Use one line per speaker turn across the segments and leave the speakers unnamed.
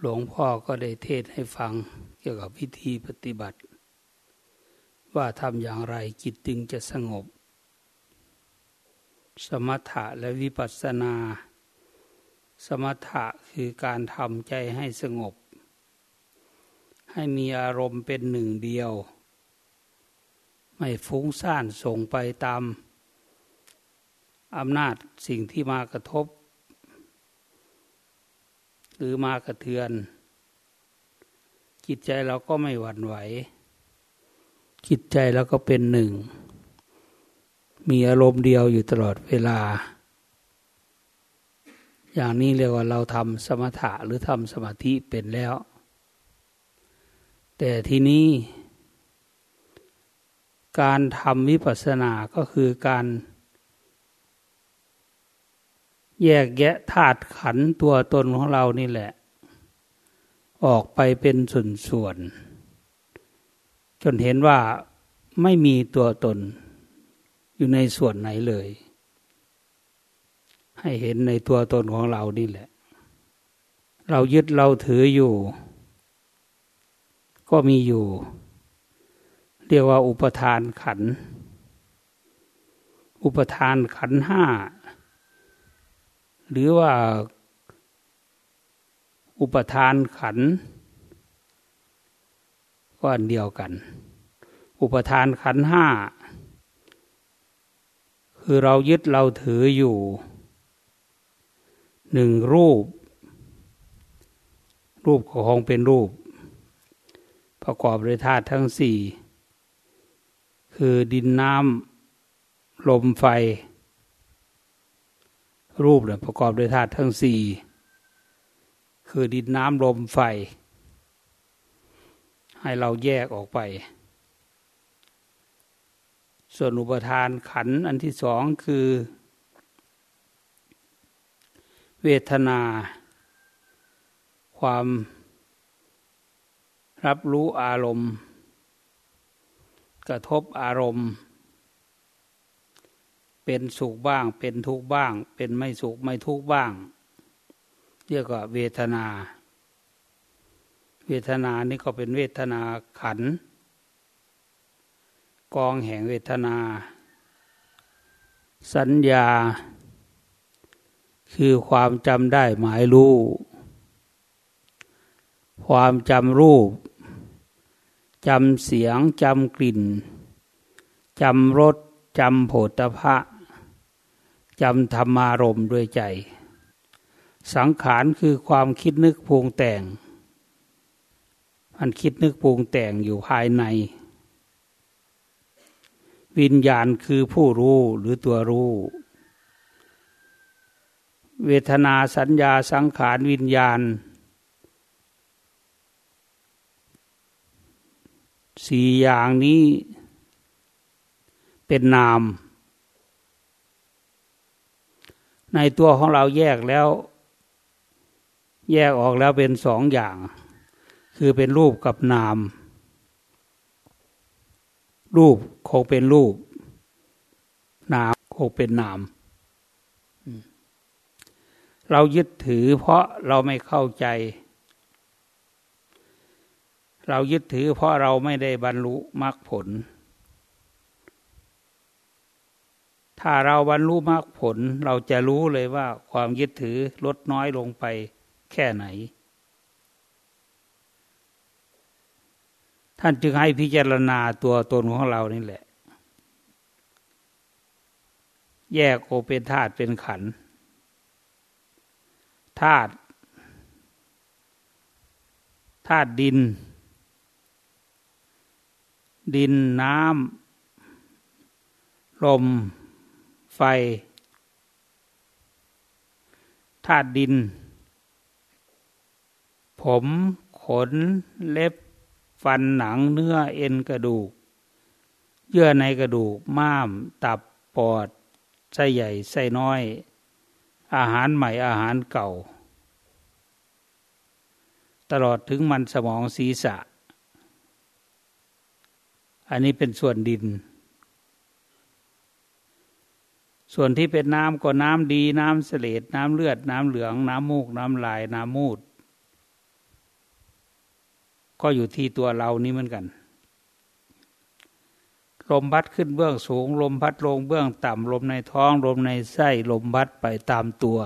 หลวงพ่อก็ได้เทศให้ฟังเกี่ยวกับพิธีปฏิบัติ ว่าทำอย่างไรจิตจึงจะสงบ สมถะและวิปัสสนา สมถะคือการทำใจให้สงบ ให้มีอารมณ์เป็นหนึ่งเดียว ไม่ฟุ้งซ่านส่งไปตามอำนาจสิ่งที่มากระทบ หรือมากระเทือน จิตใจเราก็ไม่หวั่นไหว จิตใจเราก็เป็นหนึ่ง มีอารมณ์เดียวอยู่ตลอดเวลา อย่างนี้เรียกว่าเราทำสมถะหรือทำสมาธิเป็นแล้ว แต่ที่นี้การทำวิปัสสนาก็คือการ แยกแยะธาตุขันตัวตนของเรานี่แหละ ออกไปเป็นส่วนๆจนเห็นว่าไม่มีตัวตนอยู่ในส่วนไหนเลย ให้เห็นในตัวตนของเรานี่แหละ เรายึดเราถืออยู่ ก็มีอยู่ เรียกว่าอุปทานขัน อุปทานขันห้า หรือว่าอุปทานขันก็อันเดียวกัน อุปทานขันห้า คือเรายึดเราถืออยู่หนึ่งรูป รูปของเป็นรูป ประกอบด้วยธาตุทั้งสี่ คือดินน้ำลมไฟ รูปเนี่ยประกอบด้วยธาตุทั้งสี่คือดินน้ำลมไฟ ให้เราแยกออกไป ส่วนอุปทานขันอันที่สองคือ เวทนา ความรับรู้อารมณ์ กระทบอารมณ์ เป็นสุขบ้าง เป็นทุกข์บ้าง เป็นไม่สุขไม่ทุกข์บ้างเรียกว่าเวทนา เวทนานี่ก็เป็นเวทนาขัน กองแห่งเวทนา สัญญา คือความจำได้หมายรู้ ความจำรูปจำเสียงจำกลิ่นจำรสจำโผฏฐะ จำธรรมารมด้วยใจ สังขารคือความคิดนึกพูงแต่ง มันคิดนึกพูงแต่งอยู่ภายใน วิญญาณคือผู้รู้หรือตัวรู้ เวทนาสัญญาสังขารวิญญาณ สี่อย่างนี้เป็นนาม ในตัวของเราแยกแล้ว แยกออกแล้วเป็นสองอย่าง คือเป็นรูปกับนาม รูปคงเป็นรูป นามคงเป็นนาม เรายึดถือเพราะเราไม่เข้าใจ เรายึดถือเพราะเราไม่ได้บรรลุมรรคผล ถ้าเราบรรลุมรรคผลเราจะรู้เลยว่าความยึดถือลดน้อยลงไปแค่ไหน ท่านจึงให้พิจารณาตัวตนของเรานี่แหละ แยกโอเป็นธาตุเป็นขันธาตุธาตุดิน ดินน้ำลม ไฟธาตุดิน ผมขนเล็บฟันหนังเนื้อเอ็นกระดูก เยื่อในกระดูกม้าม ตับปอดไส้ใหญ่ไส้น้อย อาหารใหม่อาหารเก่า ตลอดถึงมันสมองศีรษะ อันนี้เป็นส่วนดิน ส่วนที่เป็นน้ำก็น้ำดีน้ำเสลดน้ำเลือด น้ำเหลือง น้ำมูก น้ำลาย น้ำมูด ก็อยู่ที่ตัวเรานี้เหมือนกัน ลมพัดขึ้นเบื้องสูง ลมพัดลงเบื้องต่ำลมในท้อง ลมในไส้ลมพัดไปตามตัว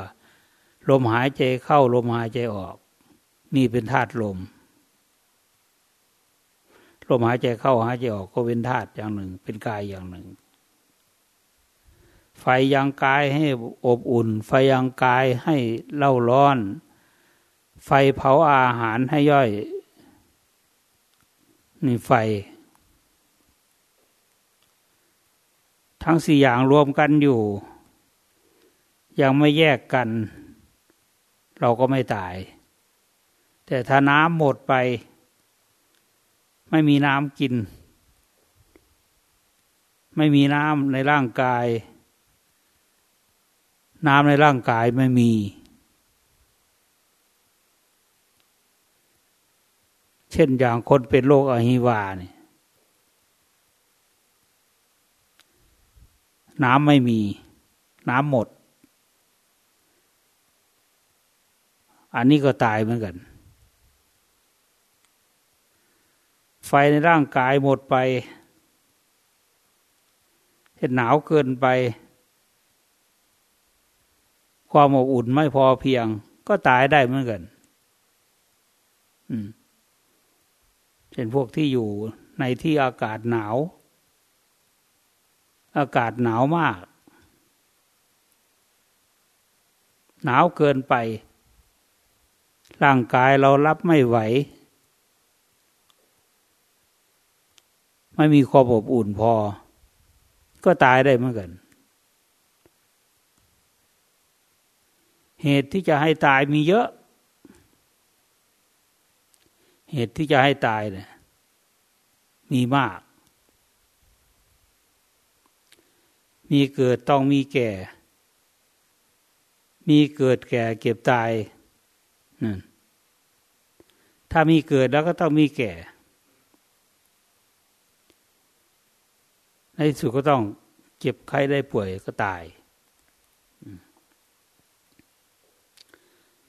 ลมหายใจเข้าลมหายใจออก นี่เป็นธาตุลม ลมหายใจเข้าหายใจออกก็เป็นธาตุอย่างหนึ่ง เป็นกายอย่างหนึ่ง ไฟยังกายให้อบอุ่น ไฟยังกายให้เล่าร้อน ไฟเผาอาหารให้ย่อย นี่ไฟ ทั้งสี่อย่างรวมกันอยู่ ยังไม่แยกกัน เราก็ไม่ตาย แต่ถ้าน้ำหมดไป ไม่มีน้ำกิน ไม่มีน้ำในร่างกาย น้ำในร่างกายไม่มี เช่นอย่างคนเป็นโรคอหิวาเนี่ยน้ำไม่มี น้ำหมด อันนี้ก็ตายเหมือนกัน ไฟในร่างกายหมดไปเห็นหนาวเกินไป ความอบอุ่นไม่พอเพียง ก็ตายได้เหมือนกันเช่นพวกที่อยู่ในที่อากาศหนาว อากาศหนาวมาก หนาวเกินไป ร่างกายเรารับไม่ไหว ไม่มีความอบอุ่นพอ ก็ตายได้เหมือนกัน เหตุที่จะให้ตายมีเยอะ เหตุที่จะให้ตายเนี่ยมีมาก มีเกิดต้องมีแก่ มีเกิดแก่เก็บตายนั่นถ้ามีเกิดแล้วก็ต้องมีแก่ ในสุดก็ต้องเจ็บไข้ได้ป่วยก็ตาย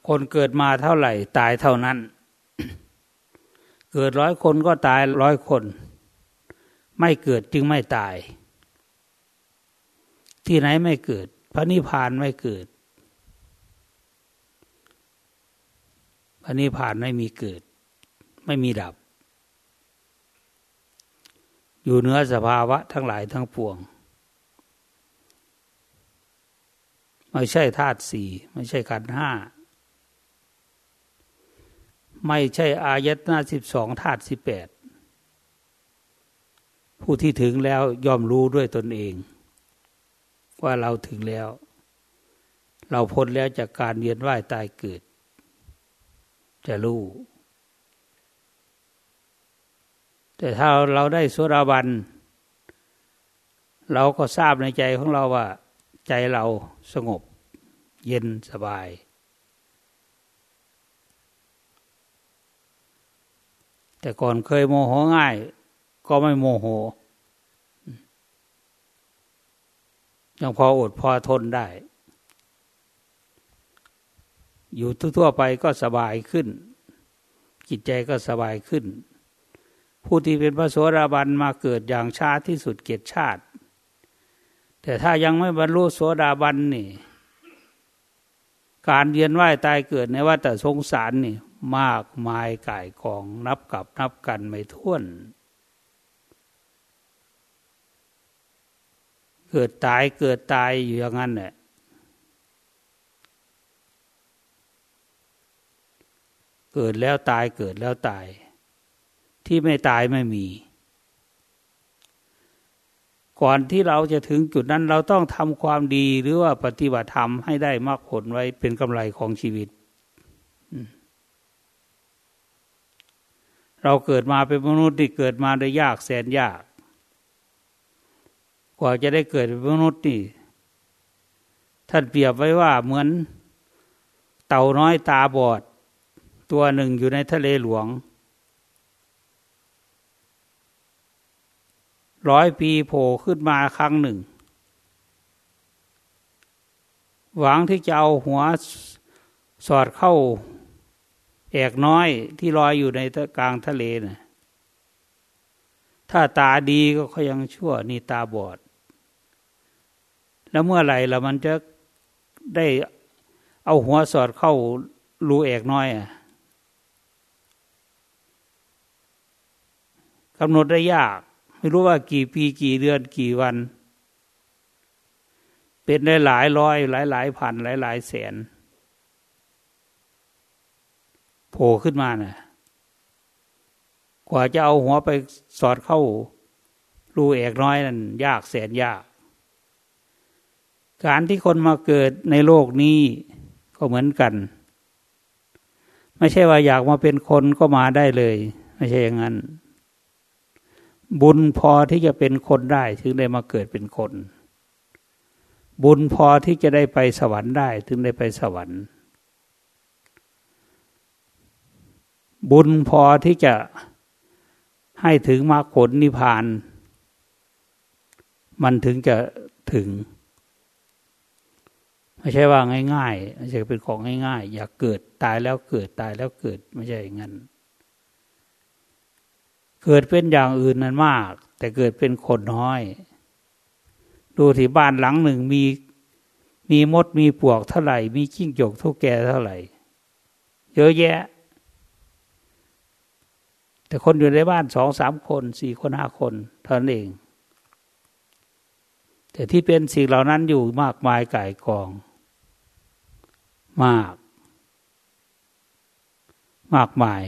คนเกิดมาเท่าไหร่ ตายเท่านั้น เกิดร้อยคนก็ตายร้อยคน ไม่เกิดจึงไม่ตาย ที่ไหนไม่เกิด พระนิพพานไม่เกิด พระนิพพานไม่มีเกิด ไม่มีดับ อยู่เหนือสภาวะทั้งหลายทั้งปวงไม่ใช่ธาตุสี่ไม่ใช่ขันห้า ไม่ใช่อายตนะสิบสองธาตุสิบแปดผู้ที่ถึงแล้วย่อมรู้ด้วยตนเอง ว่าเราถึงแล้ว เราพ้นแล้วจากการเวียนว่ายตายเกิด จะรู้ แต่ถ้าเราได้สุราบัน เราก็ทราบในใจของเราว่า ใจเราสงบ เย็นสบาย แต่ก่อนเคยโมโหง่าย ก็ไม่โมโห ยังพออดพอทนได้ อยู่ทั่วไปก็สบายขึ้น จิตใจก็สบายขึ้น ผู้ที่เป็นพระโสดาบันมาเกิดอย่างช้าที่สุดเกียรติชาติ แต่ถ้ายังไม่บรรลุโสดาบันนี่การเยียนไหวตายเกิดในวัฏสงสารนี่ มากมายก่ายกองนับกับนับกันไม่ท้วน เกิดตายเกิดตายอยู่อย่างนั้นแหละเกิดแล้วตายเกิดแล้วตาย ที่ไม่ตายไม่มี ก่อนที่เราจะถึงจุดนั้นเราต้องทำความดีหรือว่าปฏิบัติธรรมให้ได้มากผลไว้เป็นกำไรของชีวิต เราเกิดมาเป็นมนุษย์ที่เกิดมาได้ยากแสนยาก กว่าจะได้เกิดเป็นมนุษย์นี่ท่านเปรียบไว้ว่าเหมือนเต่าน้อยตาบอด ตัวหนึ่งอยู่ในทะเลหลวง ร้อยปีโผล่ขึ้นมาครั้งหนึ่ง หวังที่จะเอาหัวสอดเข้า แอกน้อยที่ลอยอยู่ในกลางทะเลนะ่ะถ้าตาดีก็เขายังชั่วนี่ตาบอด แล้วเมื่อไหร่ละมันจะได้เอาหัวสอดเข้ารูแอกน้อยอะกำหนดได้ยาก ไม่รู้ว่ากี่ปีกี่เดือนกี่วัน เป็นได้หลายร้อย หลายหลายพันหลายหลายแสน โผล่ขึ้นมานะ่ะ กว่าจะเอาหัวไปสอดเข้ารูเอกน้อยนั่นยากแสนยาก การที่คนมาเกิดในโลกนี้ก็เหมือนกัน ไม่ใช่ว่าอยากมาเป็นคนก็มาได้เลย ไม่ใช่อย่างนั้น บุญพอที่จะเป็นคนได้ถึงได้มาเกิดเป็นคน บุญพอที่จะได้ไปสวรรค์ได้ ถึงได้ไปสวรรค์ บุญพอที่จะให้ถึงมรรคผลนิพพาน มันถึงจะถึง ไม่ใช่ว่าง่ายๆไม่ใช่เป็นของง่ายๆ อยากเกิดตายแล้วเกิดตายแล้วเกิดไม่ใช่อย่างนั้นเกิดเป็นอย่างอื่นนั้นมาก แต่เกิดเป็นคนน้อย ดูที่บ้านหลังหนึ่งมีมีมดมีปวกเท่าไหร่ มีจิ้งจกทุกแกเท่าไหร่ เยอะแยะ แต่คนอยู่ในบ้านสองสามคนสี่คนห้าคนเท่านั้นเอง แต่ที่เป็นสิ่งเหล่านั้นอยู่มากมายก่ายกอง มาก มากมาย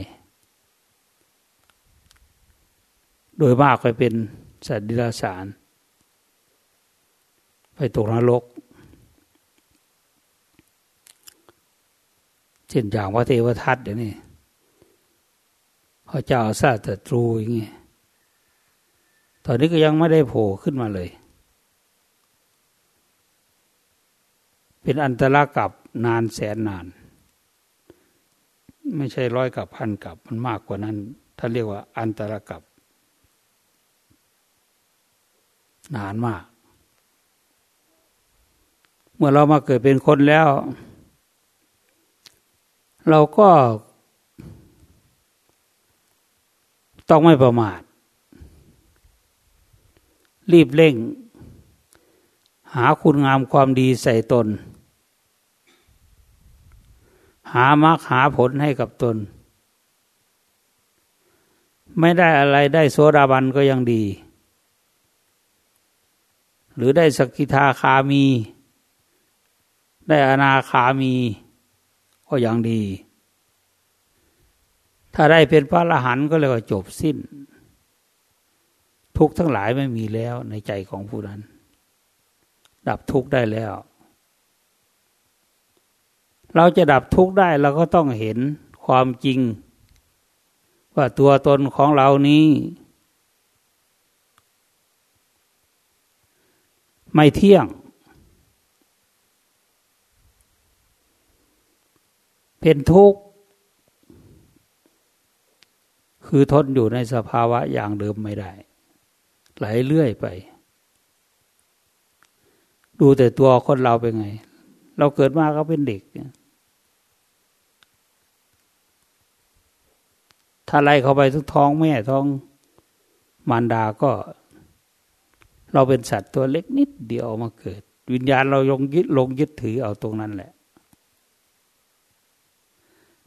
โดยมากไปเป็นสัตว์ดิลสาร ไปตกนรกเช่นอย่างพระเทวทัตเดี๋ยวนี้ ระเจ้าซาตตรูอย่างนี้ยตอนนี้ก็ยังไม่ได้โผล่ขึ้นมาเลย เป็นอันตรกับนานแสนนาน ไม่ใช่ร้อยกับพันกับมันมากกว่านั้นถ้าเรียกว่าอันตรกับ นานมาก เมื่อเรามาเกิดเป็นคนแล้ว เราก็ ต้องไม่ประมาท รีบเร่ง หาคุณงามความดีใส่ตน หามรรคหาผลให้กับตน ไม่ได้อะไรได้โสดาบันก็ยังดี หรือได้สกิทาคามี ได้อนาคามี ก็ยังดี ถ้าได้เป็นพระอรหันต์ก็เลยว่าจบสิ้น ทุกทั้งหลายไม่มีแล้วในใจของผู้นั้น ดับทุกได้แล้ว เราจะดับทุกได้เราก็ต้องเห็นความจริง ว่าตัวตนของเรานี้ไม่เที่ยง เป็นทุกข์ คือทนอยู่ในสภาวะอย่างเดิมไม่ได้ ไหลเลื่อยไป ดูแต่ตัวคนเราเป็นไง เราเกิดมาก็เป็นเด็ก ถ้าไล่เข้าไปทุกท้องแม่ท้องมารดาก็ เราเป็นสัตว์ตัวเล็กนิดเดียวมาเกิด วิญญาณเราลงยึดลงยึดถือเอาตรงนั้นแหละ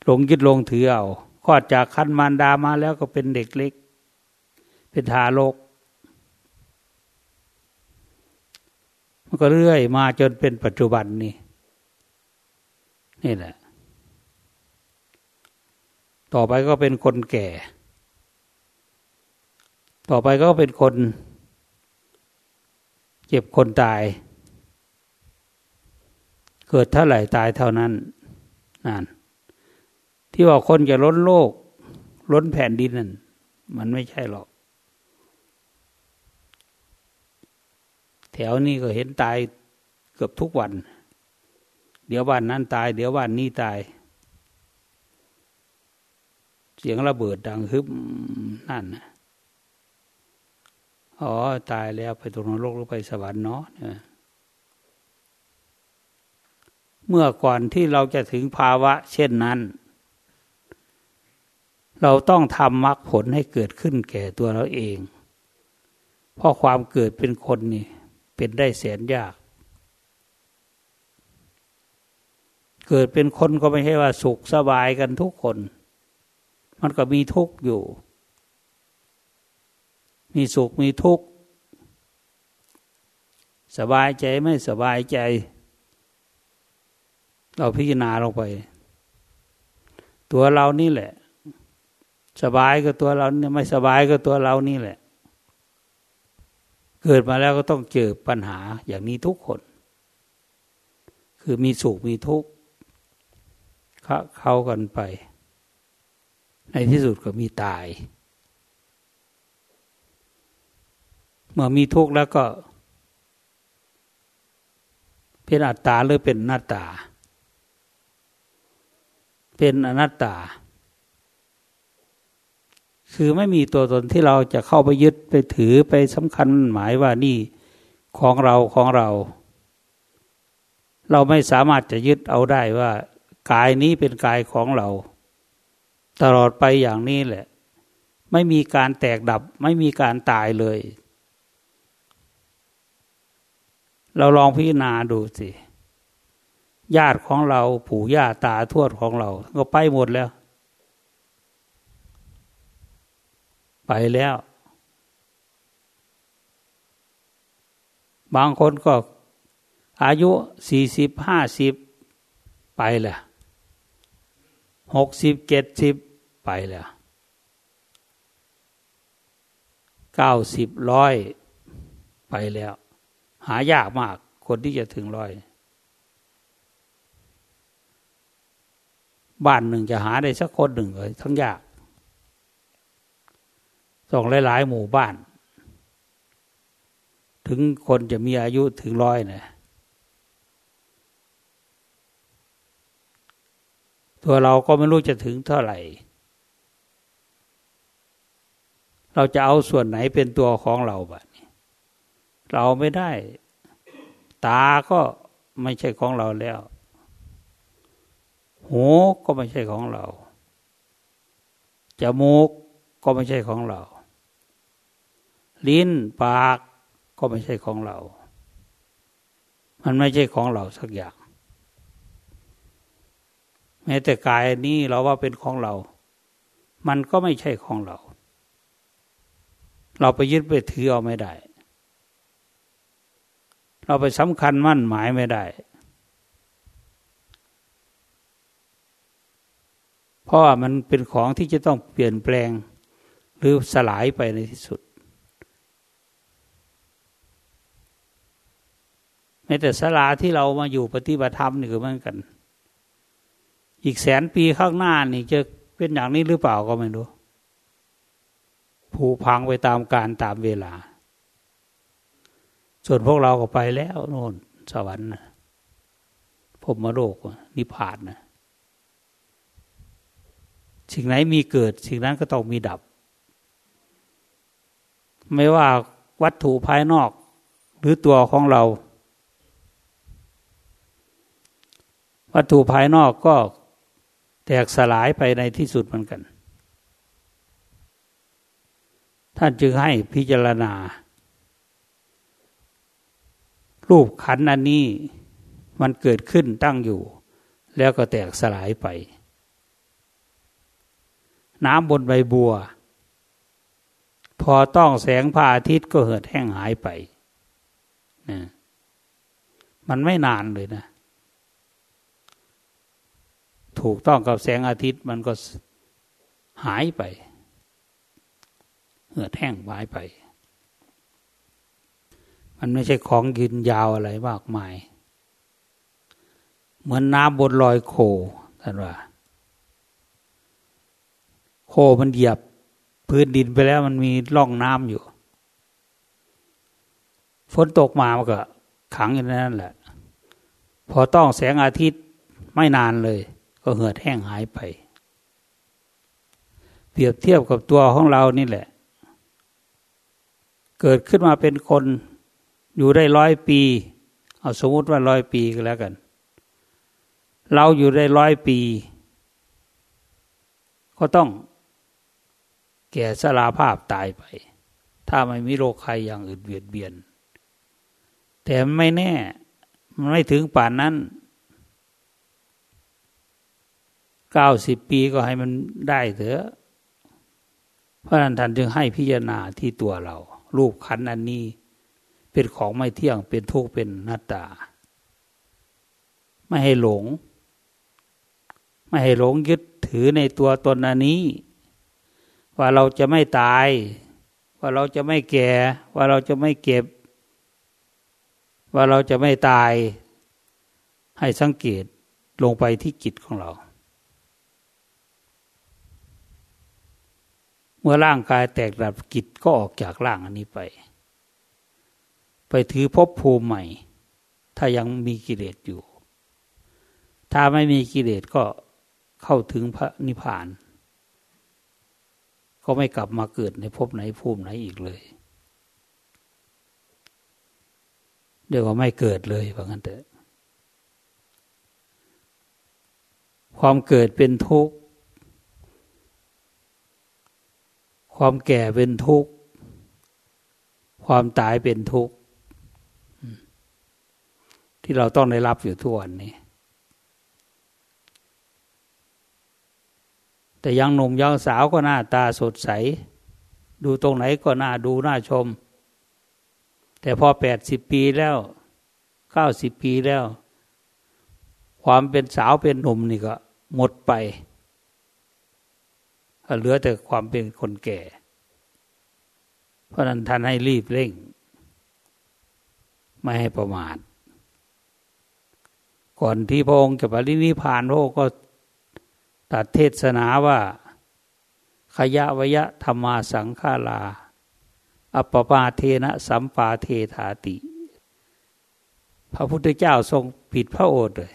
ลงยึดลงถือเอา คลอดจากคันมารดามาแล้วก็เป็นเด็กเล็ก เป็นทารก มันก็เรื่อยมาจนเป็นปัจจุบันนี่นี่แหละ ต่อไปก็เป็นคนแก่ ต่อไปก็เป็นคน เจ็บคนตาย เกิดเท่าไหร่ตายเท่านั้นนั่น ที่ว่าคนจะล้นโลก ล้นแผ่นดินนั่นมันไม่ใช่หรอก แถวนี้ก็เห็นตายเกือบทุกวัน เดี๋ยววันนั้นตาย เดี๋ยววันนี้ตาย เสียงระเบิดดังฮึบนั่นนะอ๋อ ตายแล้วไปตรงนรกหรือไปสวรรค์เนาะเมื่อก่อนที่เราจะถึงภาวะเช่นนั้น เราต้องทำมรรคผลให้เกิดขึ้นแก่ตัวเราเอง เพราะความเกิดเป็นคนนี่เป็นได้แสนยาก เกิดเป็นคนก็ไม่ใช่ว่าสุขสบายกันทุกคน มันก็มีทุกข์อยู่ มีสุขมีทุกข์ สบายใจไม่สบายใจ เราพิจารณาลงไป ตัวเรานี่แหละ สบายก็ตัวเราเนี่ยไม่สบายก็ตัวเรานี่แหละ เกิดมาแล้วก็ต้องเจอปัญหาอย่างนี้ทุกคน คือมีสุขมีทุกข์เข้ากันไป ในที่สุดก็มีตาย เมื่อมีทุกข์แล้วก็ เป็นอัตตาหรือเป็นหน้าตา เป็นอนัตตา คือไม่มีตัวตนที่เราจะเข้าไปยึดไปถือไปสำคัญหมายว่านี่ของเราของเรา เราไม่สามารถจะยึดเอาได้ว่ากายนี้เป็นกายของเรา ตลอดไปอย่างนี้แหละ ไม่มีการแตกดับ ไม่มีการตายเลย เราลองพิจารณาดูสิญาติของเราผู้ญาตาทวดของเรา ก็ไปหมดแล้ว ไปแล้ว บางคนก็อายุสี่สิบห้าสิบไปแล้วหกสิบเจ็ดสิบไปแล้วเก้าสิบร้อยไปแล้ว หายากมากคนที่จะถึงร้อย บ้านหนึ่งจะหาได้สักคนหนึ่งเลยทั้งยาก ส่งหลายๆหมู่บ้าน ถึงคนจะมีอายุถึงร้อยนะตัวเราก็ไม่รู้จะถึงเท่าไหร่ เราจะเอาส่วนไหนเป็นตัวของเราบ้านี้เราไม่ได้ ตาก็ไม่ใช่ของเราแล้ว หูก็ไม่ใช่ของเรา จมูกก็ไม่ใช่ของเรา ลิ้นปากก็ไม่ใช่ของเรา มันไม่ใช่ของเราสักอย่าง แม้แต่กายนี้เราว่าเป็นของเรา มันก็ไม่ใช่ของเรา เราไปยึดไปถือเอาไม่ได้ เราไปสำคัญมั่นหมายไม่ได้ เพราะว่ามันเป็นของที่จะต้องเปลี่ยนแปลงหรือสลายไปในที่สุด ม้แต่ศาลาที่เรามาอยู่ปฏิบัติธรรมนี่ก็เหมือนกัน อีกแสนปีข้างหน้านี่จะเป็นอย่างนี้หรือเปล่าก็ไม่รู้ผูพังไปตามการตามเวลา ส่วนพวกเราก็ไปแล้วโน่นสวรรค์นะผมมาโลกนิพพานนะสิ่งไหนมีเกิด สิ่งนั้นก็ต้องมีดับ ไม่ว่าวัตถุภายนอก หรือตัวของเรา วัตถุภายนอกก็แตกสลายไปในที่สุดเหมือนกัน ท่านจึงให้พิจารณา รูปขันอันนี้มันเกิดขึ้นตั้งอยู่ แล้วก็แตกสลายไป น้ำบนใบบัว พอต้องแสงพระอาทิตย์ก็เหือดแห้งหายไปนะมันไม่นานเลยนะ ถูกต้องกับแสงอาทิตย์มันก็หายไปเหือดแห้งหายไป มันไม่ใช่ของยืนยาวอะไรมากมาย เหมือนน้ำบนลอยโคท่านว่า โคมันเหยียบพื้นดินไปแล้วมันมีร่องน้ำอยู่ฝนตกมามันก็ขังอยู่นั่นแหละ พอต้องแสงอาทิตย์ไม่นานเลย ก็เหือดแห้งหายไป เปรียบเทียบกับตัวของเรานี่แหละ เกิดขึ้นมาเป็นคนอยู่ได้ร้อยปี เอาสมมติว่าร้อยปีก็แล้วกัน เราอยู่ได้ร้อยปี ก็ต้องแก่สลาภาพตายไป ถ้าไม่มีโรคใครอย่างอื่นเบียดเบียน แต่ไม่แน่ มันไม่ถึงป่านนั้น เก้าสิบปีก็ให้มันได้เถอะเพราะนั้นท่านจึงให้พิจารณาที่ตัวเรา รูปขันอันนี้ เป็นของไม่เที่ยงเป็นทุกข์เป็นหน้าตา ไม่ให้หลง ไม่ให้หลงยึดถือในตัวตนอันนี้ ว่าเราจะไม่ตาย ว่าเราจะไม่แก่ ว่าเราจะไม่เก็บ ว่าเราจะไม่ตาย ให้สังเกตลงไปที่จิตของเรา มื่อร่างกายแตกดับกิจก็ออกจากร่างอันนี้ไป ไปถือภพภูมิใหม่ ถ้ายังมีกิเลสอยู่ ถ้าไม่มีกิเลสก็เข้าถึงพระนิพพาน ก็ไม่กลับมาเกิดในภพไหนภูมิไหนอีกเลยเดี๋ยวว่าไม่เกิดเลยว่างั้นเถอะความเกิดเป็นทุกข์ ความแก่เป็นทุกข์ ความตายเป็นทุกข์ ที่เราต้องได้รับอยู่ทุกวันนี้ แต่ยังหนุ่มยังสาวก็หน้าตาสดใส ดูตรงไหนก็น่าดูน่าชม แต่พอแปดสิบปีแล้วเก้าสิบปีแล้ว ความเป็นสาวเป็นหนุ่มนี่ก็หมดไป เหลือแต่ความเป็นคนแก่ เพราะนั้นท่านให้รีบเร่ง ไม่ให้ประมาท ก่อนที่พระองค์จะปรินิพานพระองค์ก็ตัดเทศนาว่าขยะวยะธรรมาสังขาราอัปปาเทนะสัมปาเทธาติ พระพุทธเจ้าทรงผิดพระโอษฐ์เลย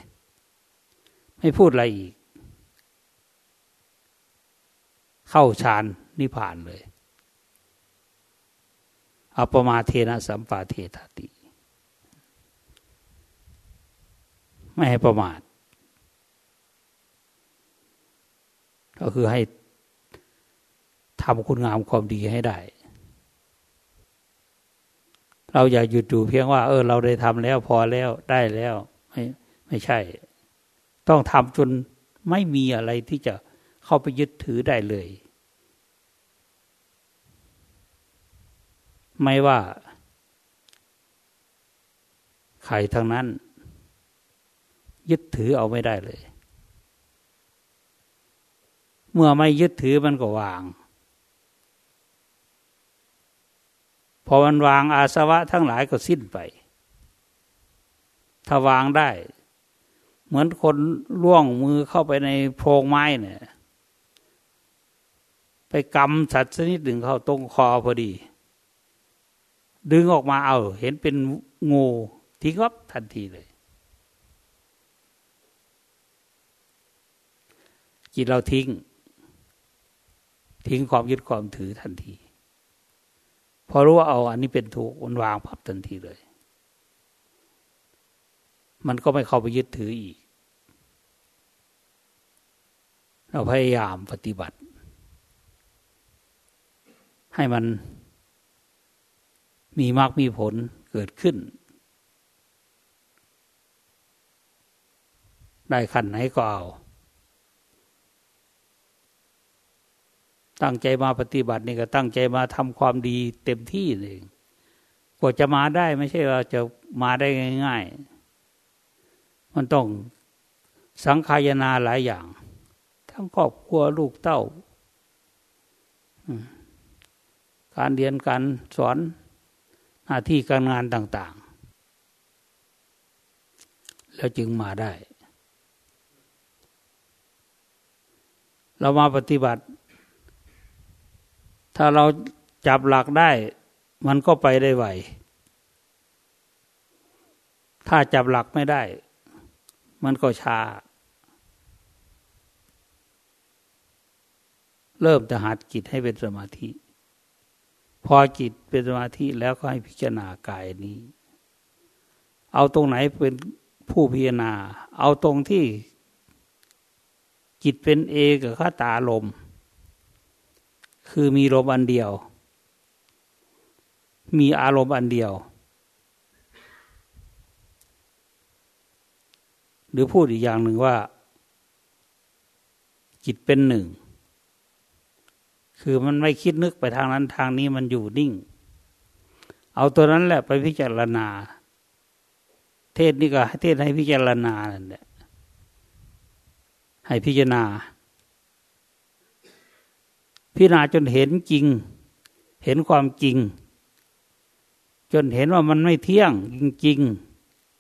ไม่พูดอะไรอีก เข้าฌานนิพพานเลยอัปมาเทนะสัมปาเทตติ ไม่ให้ประมาท ก็คือให้ทำคุณงามความดีให้ได้ เราอย่าหยุดอยู่เพียงว่า เออ เราได้ทำแล้วพอแล้วได้แล้ว ไม่ไม่ใช่ ต้องทำจนไม่มีอะไรที่จะเข้าไปยึดถือได้เลย ไม่ว่า ใครทั้งนั้น ยึดถือเอาไม่ได้เลย เมื่อไม่ยึดถือมันก็วาง พอมันวางอาสวะทั้งหลายก็สิ้นไป ถ้าวางได้ เหมือนคนล่วงมือเข้าไปในโพรงไม้เนี่ยไปกำสัตว์ชนิดหนึ่งเข้าตรงคอพอดี ดึงออกมาเอา เห็นเป็นงูทิ้งวับทันทีเลย จิตเราทิ้ง ทิ้งความยึดความถือทันที พอรู้ว่าเอาอันนี้เป็นถูกมันวางพับทันทีเลย มันก็ไม่เข้าไปยึดถืออีก เราพยายามปฏิบัติ ให้มัน มีมรรคมีผลเกิดขึ้น ได้ขั้นไหนก็เอา ตั้งใจมาปฏิบัตินี่ก็ตั้งใจมาทำความดีเต็มที่เลยกว่าจะมาได้ไม่ใช่ว่าจะมาได้ง่าย ๆ มันต้องสังขายนาหลายอย่าง ทั้งครอบครัวลูกเต้า การเรียนการสอน หน้าที่การงานต่าง ๆ แล้วจึงมาได้ เรามาปฏิบัติ ถ้าเราจับหลักได้ มันก็ไปได้ไวถ้าจับหลักไม่ได้ มันก็ช้าเริ่มจะหัดจิตให้เป็นสมาธิ พอจิตเป็นสมาธิแล้วก็ให้พิจารณากายนี้ เอาตรงไหนเป็นผู้พิจารณา เอาตรงที่จิตเป็นเอกับข้าตาลม คือมีลมอันเดียว มีอารมณ์อันเดียว หรือพูดอีกอย่างหนึ่งว่า จิตเป็นหนึ่ง คือมันไม่คิดนึกไปทางนั้นทางนี้มันอยู่นิ่ง เอาตัวนั้นแหละไปพิจารณา เทศนี่ก็เทศให้พิจารณานั่นแหละให้พิจารณา พิจารณาจนเห็นจริง เห็นความจริง จนเห็นว่ามันไม่เที่ยงจริง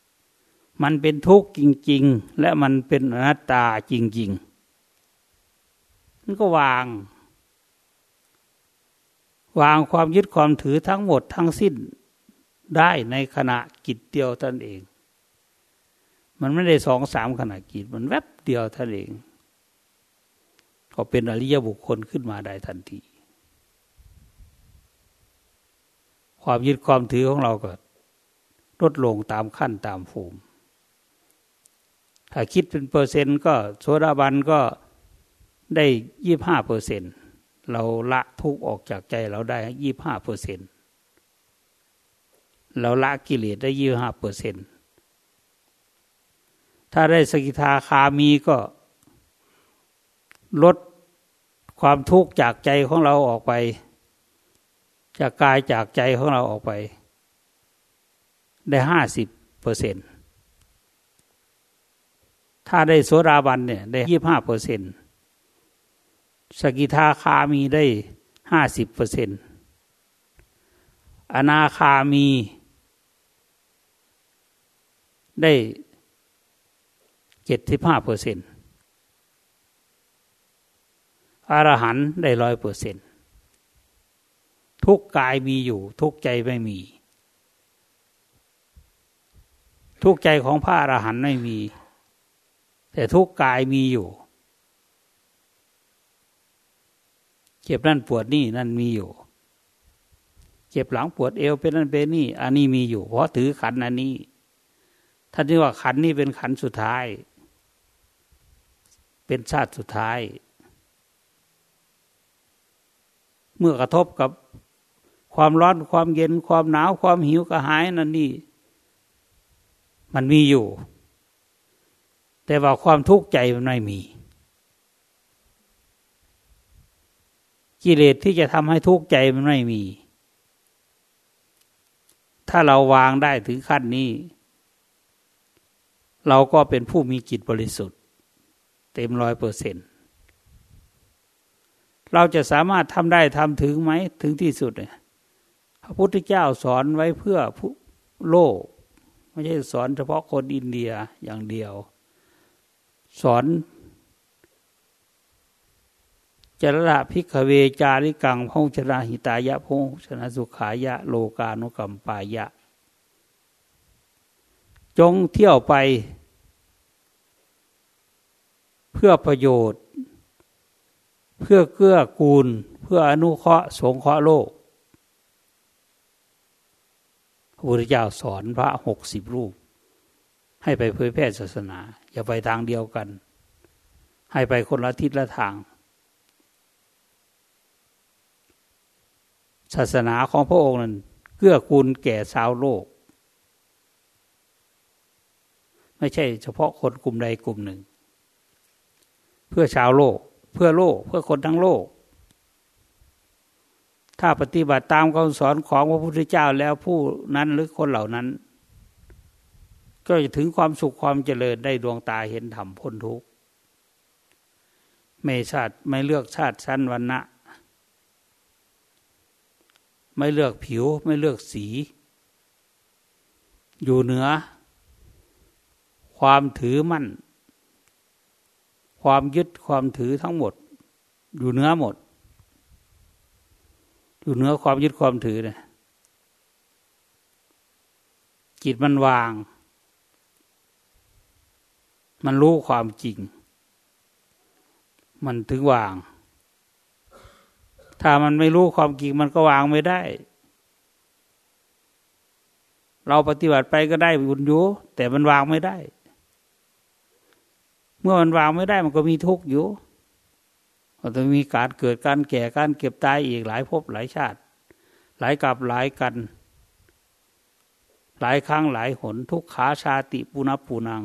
ๆ มันเป็นทุกข์จริง ๆ และมันเป็นอนัตตาจริง ๆ มันก็วาง วางความยึดความถือทั้งหมดทั้งสิ้นได้ในขณะกิจเดียวท่านเอง มันไม่ได้สองสามขณะกิจมันแวบเดียวท่านเอง ก็เป็นอริยบุคคลขึ้นมาได้ทันที ความยึดความถือของเราก็ลดลงตามขั้นตามภูมิ ถ้าคิดเป็นเปอร์เซ็นต์ก็โซดาบันก็ได้ยี่ห้าเปอร์เซ็นต์ เราละทุกออกจากใจเราได้ยี่ห้าเปอร์เซ็นเราละกิเลสได้ยี่ห้าเปอร์เซ็นต์ถ้าได้สกิทาคามีก็ลดความทุกข์จากใจของเราออกไป จากกายจากใจของเราออกไป ได้ห้าสิบเปอร์เซ็นถ้าได้โสดาบันเนี่ยได้ยี่ห้าเปอร์เซ็นต์ สกิทาคามีได้ห้าสิบเปอร์เซ็นอนาคามีได้เจ็ดสิบห้าเปอร์เซ็นต์อรหันได้ร้อยเปอร์เซ็นต์ทุกกายมีอยู่ ทุกใจไม่มี ทุกใจของพระอรหันต์ไม่มี แต่ทุกกายมีอยู่ เจ็บนั่นปวดนี่นั่นมีอยู่ เจ็บหลังปวดเอวเป็นนั่นเป็นนี่ อันนี้มีอยู่ เพราะถือขันอันนี้ท่านที่ว่าขันนี้เป็นขันสุดท้าย เป็นชาติสุดท้าย เมื่อกระทบกับความร้อนความเย็นความหนาวความหิวกระหายนั่นนี่ มันมีอยู่ แต่ว่าความทุกข์ใจมันไม่มี กิเลสที่จะทำให้ทุกข์ใจมันไม่มี ถ้าเราวางได้ถึงขั้นนี้ เราก็เป็นผู้มีจิตบริสุทธิ์ เต็มร้อยเปอร์เซ็นเราจะสามารถทำได้ทำถึงไหมถึงที่สุดเนี่ยพระพุทธเจ้าสอนไว้เพื่อผู้โลก ไม่ใช่สอนเฉพาะคนอินเดียอย่างเดียว สอน จรละพิกเวจาริกังพงชนะหิตายะพงชนะสุขายะโลกานุกัมปายะ จงเที่ยวไป เพื่อประโยชน์ เพื่อเกื้อกูล เพื่ออนุเคราะห์สงเคราะห์โลกพระพุทธเจ้าสอนพระหกสิบรูป ให้ไปเผยแพร่ศาสนา อย่าไปทางเดียวกัน ให้ไปคนละทิศละทาง ศาสนาของพระองค์นั้นเกื้อกูลแก่ชาวโลก ไม่ใช่เฉพาะคนกลุ่มใดกลุ่มหนึ่ง เพื่อชาวโลก เพื่อโลก เพื่อคนทั้งโลก ถ้าปฏิบัติตามคำสอนของพระพุทธเจ้าแล้วผู้นั้นหรือคนเหล่านั้น ก็จะถึงความสุขความเจริญได้ดวงตาเห็นธรรมพ้นทุกข์ไม่ชาติไม่เลือกชาติชั้นวันณะ ไม่เลือกผิว ไม่เลือกสี อยู่เหนือ ความถือมั่น ความยึดความถือทั้งหมด อยู่เนื้อหมด อยู่เนื้อความยึดความถือเนี่ยจิตมันวาง มันรู้ความจริง มันถึงวาง ถ้ามันไม่รู้ความจริงมันก็วางไม่ได้ เราปฏิบัติไปก็ได้บุญอยู่แต่มันวางไม่ได้ เมื่อมันวางไม่ได้มันก็มีทุกข์อยู่ก็ต้องมีการเกิดการแก่การเก็บตายอีกหลายภพหลายชาติ หลายกับหลายกัน หลายครั้งหลายหน ทุกขาชาติปุณปูนัง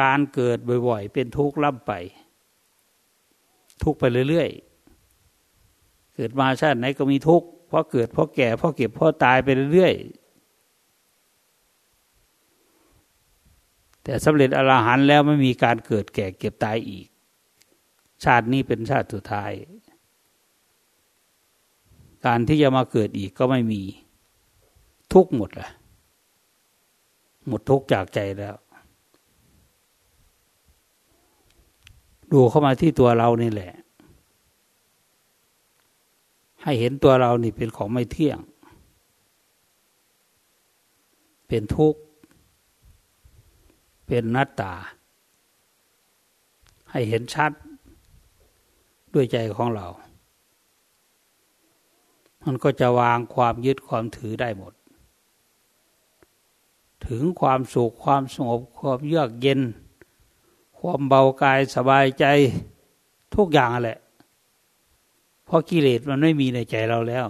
การเกิดบ่อยๆ เป็นทุกข์ล่ำไป ทุกไปเรื่อยๆ เกิดมาชาติไหนก็มีทุกข์เพราะเกิดเพราะแก่เพราะเก็บเพราะตายไปเรื่อยๆแต่สำเร็จอรหันต์แล้วไม่มีการเกิดแก่เก็บตายอีก ชาตินี้เป็นชาติสุดท้าย การที่จะมาเกิดอีกก็ไม่มีทุกหมดละหมดทุกจากใจแล้ว ดูเข้ามาที่ตัวเรานี่แหละ ให้เห็นตัวเรานี่เป็นของไม่เที่ยง เป็นทุกข์ เป็นนัตตา ให้เห็นชัดด้วยใจของเรา มันก็จะวางความยึดความถือได้หมด ถึงความสุขความสงบความเยือกเย็น ความเบากายสบายใจทุกอย่างแหละ ราะกิเลสมันไม่มีในใจเราแล้ว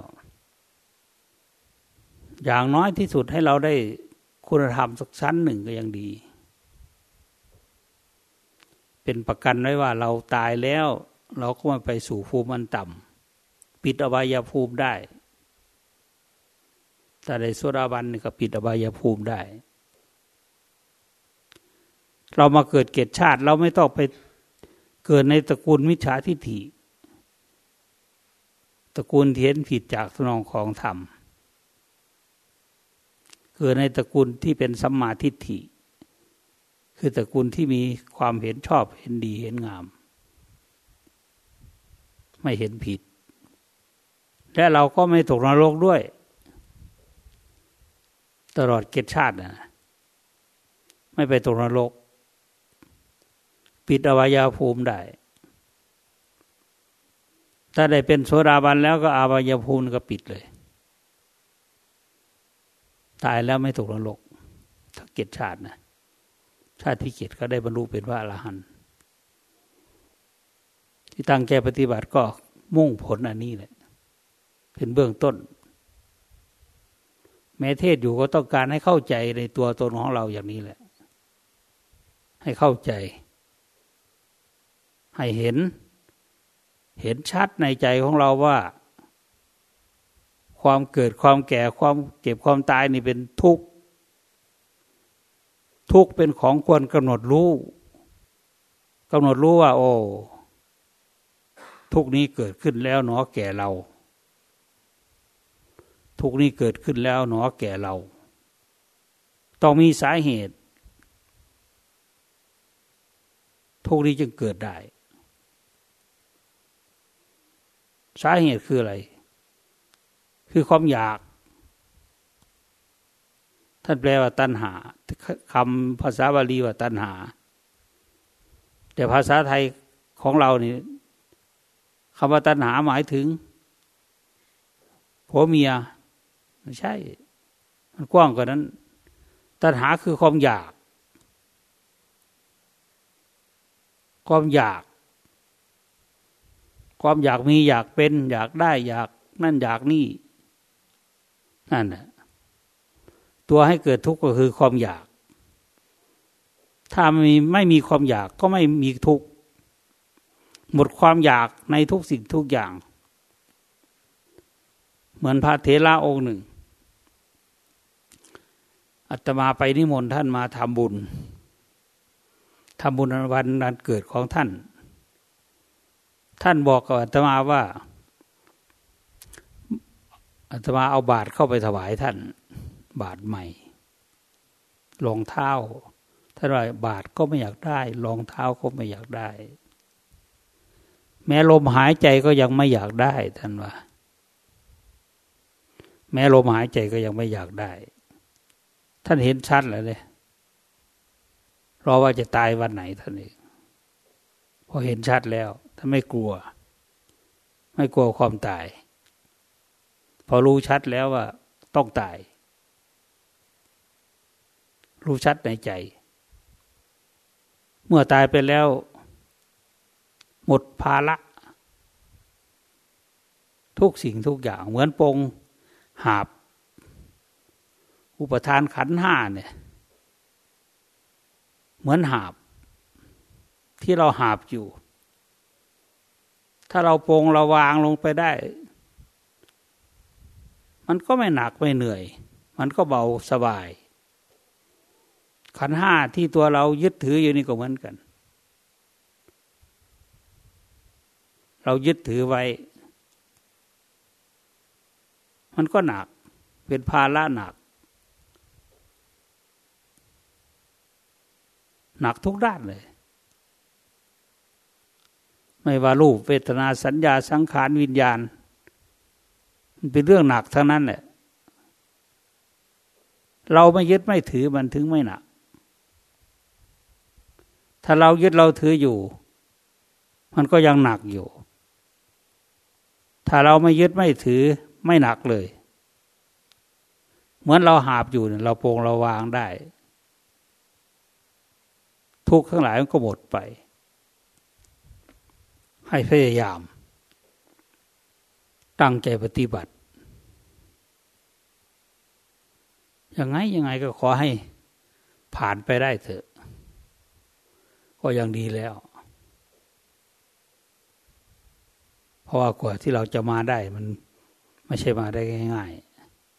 อย่างน้อยที่สุดให้เราได้คุณธรรมสักชั้นหนึ่งก็ยังดี เป็นประกันไว้ว่าเราตายแล้ว เราก็ม่ไปสู่ภูมิอันต่ำปิดอบายภูมิได้แต่ในสุราบันก็ปิดอบายภูมิได้ เรามาเกิดเกียรติชาติ เราไม่ต้องไปเกิดในตระกูลมิจฉาทิฏฐิ ตระกูลเทียนผิดจากสนองของธรรมเกิดในตระกูลที่เป็นสัมมาทิฏฐิ คือตระกูลที่มีความเห็นชอบเห็นดีเห็นงาม ไม่เห็นผิด และเราก็ไม่ตกนรกด้วย ตลอดเกศชาตินะไม่ไปตกนรก ปิดอวัยวภูมิได้ ถ้าได้เป็นโสดาบันแล้วก็อาวัยภูมิก็ปิดเลย ตายแล้วไม่ตกนรกถ้าเกศชาตินะชาติที่เกศก็ได้บรรลุเป็นพระอรหันต์ที่ตั้งใจปฏิบัติก็มุ่งผลอันนี้แหละเป็นเบื้องต้น แม้เทศอยู่ก็ต้องการให้เข้าใจในตัวตนของเราอย่างนี้แหละ ให้เข้าใจ ให้เห็น เห็นชัดในใจของเราว่า ความเกิดความแก่ความเก็บความตายนี่เป็นทุกข์ ทุกข์เป็นของควรกำหนดรู้กำหนดรู้ว่า โอ้ทุกนี้เกิดขึ้นแล้วหนอแก่เรา ทุกนี้เกิดขึ้นแล้วหนอแก่เรา ต้องมีสาเหตุ ทุกนี้จึงเกิดได้ สาเหตุคืออะไร คือความอยาก ท่านแปลว่าตัณหาคำภาษาบาลีว่าตัณหา แต่ภาษาไทยของเรานี่คำว่าตัณหาหมายถึงผัวเมียไม่ใช่ มันกว้างกว่านั้น ตัณหาคือความอยาก ความอยาก ความอยากมีอยากเป็น อยากได้อยากนั่นอยากนี่นั่นแหละตัวให้เกิดทุกข์ก็คือความอยาก ถ้าไม่มีไม่มีความอยากก็ไม่มีทุกข์หมดความอยากในทุกสิ่งทุกอย่าง เหมือนพระเทระองค์หนึ่งอาตมาไปนิมนต์ท่านมาทำบุญทำบุญวันนั้นเกิดของท่าน ท่านบอกกับอาตมาว่าอาตมาเอาบาทเข้าไปถวายท่าน บาทใหม่รองเท้าท่านว่าบาทก็ไม่อยากได้รองเท้าก็ไม่อยากได้ แม้ลมหายใจก็ยังไม่อยากได้ท่านว่า แม้ลมหายใจก็ยังไม่อยากได้ ท่านเห็นชัดเลยเลยรอว่าจะตายวันไหนท่านเองพอเห็นชัดแล้ว ไม่กลัว ไม่กลัวความตาย พอรู้ชัดแล้วว่าต้องตาย รู้ชัดในใจ เมื่อตายไปแล้ว หมดภาระทุกสิ่งทุกอย่างเหมือนปงหาบ อุปทานขันห้าเนี่ย เหมือนหาบ ที่เราหาบอยู่ ถ้าเราปรงเราวางลงไปได้ มันก็ไม่หนักไม่เหนื่อย มันก็เบาสบาย ขันห้าที่ตัวเรายึดถืออยู่นี่ก็เหมือนกัน เรายึดถือไว้ มันก็หนัก เป็นภาระหนัก หนักทุกด้านเลย ไม่ว่ารูปเวทนาสัญญาสังขารวิญญาณ มันเป็นเรื่องหนักทั้งนั้นแหละ เราไม่ยึดไม่ถือมันถึงไม่หนัก ถ้าเรายึดเราถืออยู่ มันก็ยังหนักอยู่ ถ้าเราไม่ยึดไม่ถือไม่หนักเลย เหมือนเราหาบอยู่เราโปรงเราวางได้ ทุกข์ทั้งหลายมันก็หมดไป ให้พยายาม ตั้งใจปฏิบัติ ยังไงยังไงก็ขอให้ผ่านไปได้เถอะ ก็ยังดีแล้ว เพราะว่ากว่าที่เราจะมาได้มันไม่ใช่มาได้ง่าย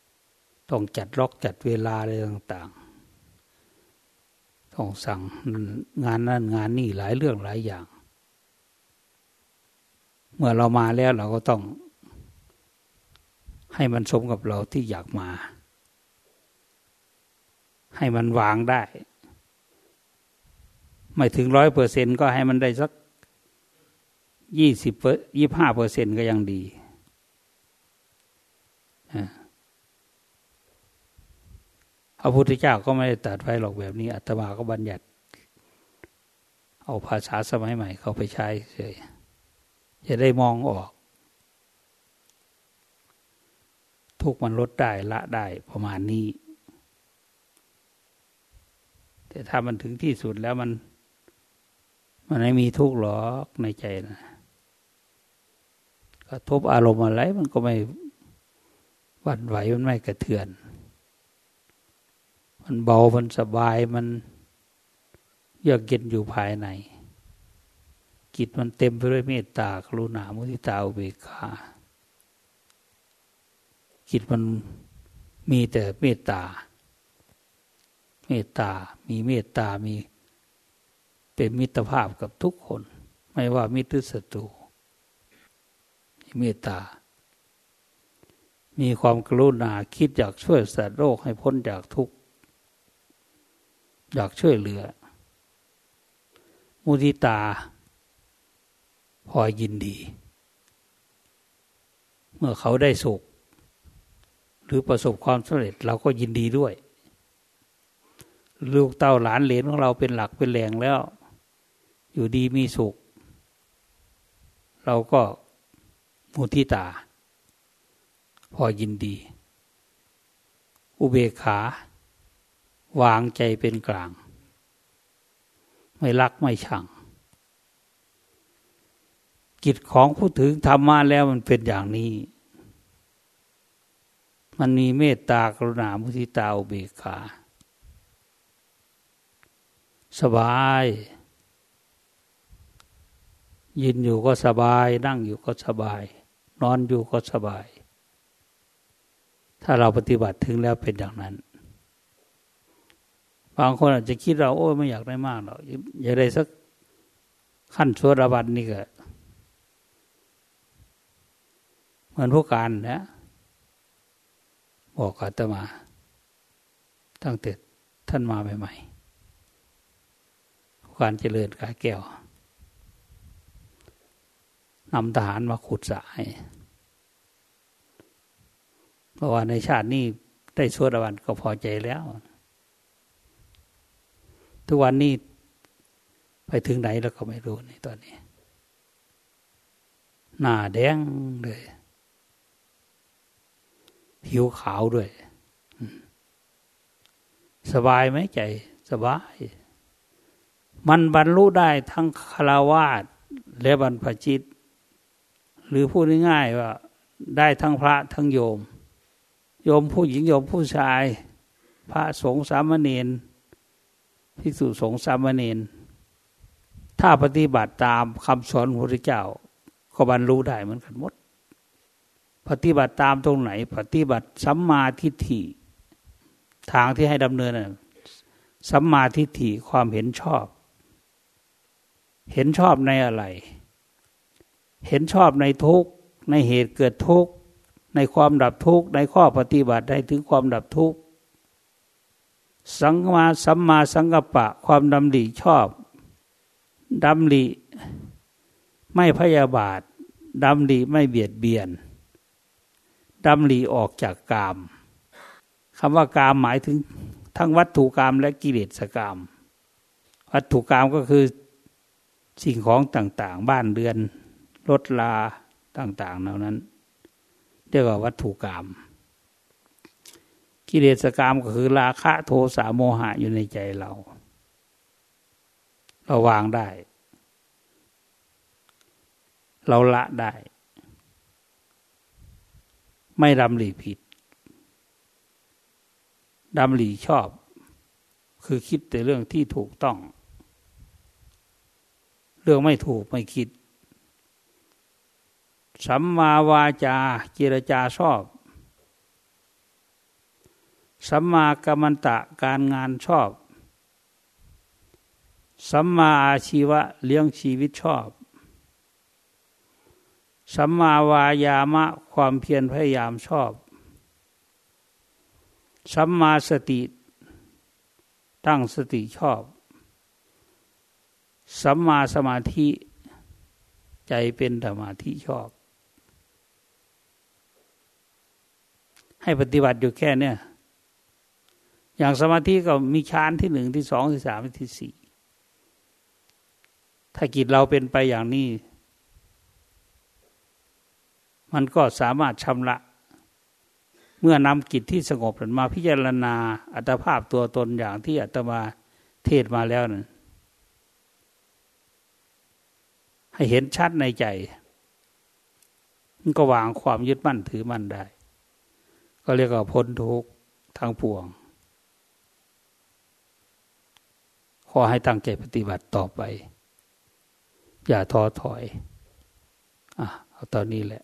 ๆ ต้องจัดล็อกจัดเวลาอะไรต่างๆ ต้องสั่งงานนั่นงานนี่หลายเรื่องหลายอย่าง เมื่อเรามาแล้วเราก็ต้อง ให้มันสมกับเราที่อยากมา ให้มันวางได้ ไม่ถึงร้อยเปอร์เซ็นก็ให้มันได้สักยี่สิบยี่ห้าเปอร์เซ็นก็ยังดีพระพุทธเจ้าก็ไม่ได้ตัดไว้หรอกแบบนี้อัตมาก็บัญญัติ เอาภาษาสมัยใหม่เขาไปใช้เฉย จะได้มองออก ทุกมันลดได้ละได้ประมาณนี้ แต่ถ้ามันถึงที่สุดแล้วมัน มันไม่มีทุกข์หรอกในใจนะกระทบอารมณ์อะไรมันก็ไม่วันไหวมันไม่กระเทือน มันเบา มันสบายมันเยือกเย็นอยู่ภายใน จิตมันเต็มไปด้วยเมตตากรุณามุทิตาอุเบกขาจิตมันมีแต่เมตตา เมตตา มีเมตตา มีเป็นมิตรภาพกับทุกคน ไม่ว่ามิตรศัตรูเมตตา มีความกรุณาคิดอยากช่วยสัตว์โลกให้พ้นจากทุกข์ อยากช่วยเหลือ มุทิตา พอยินดี เมื่อเขาได้สุข หรือประสบความสำเร็จเราก็ยินดีด้วย ลูกเต้าหลานเหลนของเราเป็นหลักเป็นแหล่งแล้ว อยู่ดีมีสุข เราก็มุทิตา พอยินดี อุเบกขา วางใจเป็นกลาง ไม่รักไม่ชัง กิจของผู้ถึงธรรมาแล้วมันเป็นอย่างนี้ มันมีเมตตากรุณามุทิตาอุเบกขาสบายยินอยู่ก็สบาย นั่งอยู่ก็สบาย นอนอยู่ก็สบาย ถ้าเราปฏิบัติถึงแล้วเป็นอย่างนั้น บางคนอาจจะคิดเราโอ้ยไม่อยากได้มากหรอกอยากได้สักขั้นสวดบันนี่ก็ เหมือนผู้การนะบอกอาตมา ตั้งแต่ท่านมาใหม่ๆผู้การเจริญกายแก้วนำทหารมาขุดสายเพราะว่าในชาตินี้ได้สวดวันก็พอใจแล้ว ทุกวันนี้ไปถึงไหนแล้วก็ไม่รู้ในตอนนี้ หน้าแดงเลย ผิวขาวด้วย สบายไหมใจ สบาย มันบรรลุได้ทั้งคาราวาสและบรรพจิต หรือพูดง่ายๆว่า ได้ทั้งพระทั้งโยม โยมผู้หญิงโยมผู้ชาย พระสงฆ์สามเณรภิกษุสงฆ์สามเณรถ้าปฏิบัติตามคำสอนพระพุทธเจ้า ก็บรรลุได้เหมือนกันหมด ปฏิบัติตามตรงไหน ปฏิบัติสัมมาทิฏฐิทางที่ให้ดำเนินสัมมาทิฏฐิความเห็นชอบ เห็นชอบในอะไร เห็นชอบในทุกในเหตุเกิดทุกในความดับทุกในข้อปฏิบัติได้ถึงความดับทุกสังมาสัมมาสังกัปปะ ความดำริชอบดำริไม่พยาบาทดำริไม่เบียดเบียน ดำริออกจากกามคำว่ากามหมายถึงทั้งวัตถุกรรมและกิเลสกรรมวัตถุกรรมก็คือสิ่งของต่างๆ บ้านเรือนรถลาต่างๆเหล่านั้นเรียกว่าวัตถุกรรม กิเลสกรรมก็คือราคะโทสะโมหะอยู่ในใจเรา เราวางได้ เราละได้ ไม่ดำหลีผิดดำหลีชอบ คือคิดแต่เรื่องที่ถูกต้อง เรื่องไม่ถูกไม่คิด สัมมาวาจาเจรจาชอบ สัมมากัมมันตะการงานชอบ สัมมาอาชีวะเลี้ยงชีวิตชอบ สัมมาวายามะความเพียรพยายามชอบ สัมมาสติ ตั้งสติชอบ สัมมาสมาธิ ใจเป็นสมาธิชอบ ให้ปฏิบัติอยู่แค่เนี้ยอย่างสมาธิก็มีฌานที่หนึ่งที่สองที่สามที่สี่ถ้ากิจเราเป็นไปอย่างนี้ มันก็สามารถชำระ เมื่อนำกิจที่สงบมาพิจารณาอัตภาพตัวตนอย่างที่อัตมาเทศมาแล้วนะให้เห็นชัดในใจ มันก็วางความยึดมั่นถือมั่นได้ ก็เรียกว่าพ้นทุกข์ทางปวง ขอให้ตั้งใจปฏิบัติต่อไป อย่าท้อถอย อะ เอาตอนนี้แหละ